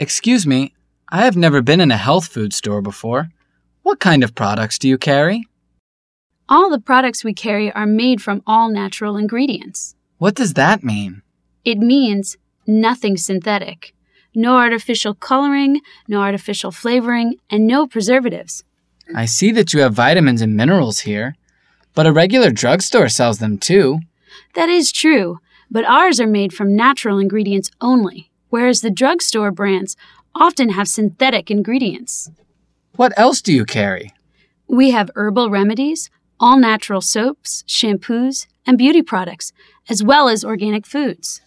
Excuse me, I have never been in a health food store before. What kind of products do you carry? All the products we carry are made from all natural ingredients. What does that mean? It means nothing synthetic, no artificial coloring, no artificial flavoring, and no preservatives. I see that you have vitamins and minerals here, but a regular drugstore sells them too. That is true, but ours are made from natural ingredients only, whereas the drugstore brands often have synthetic ingredients. What else do you carry? We have herbal remedies, all natural soaps, shampoos, and beauty products, as well as organic foods.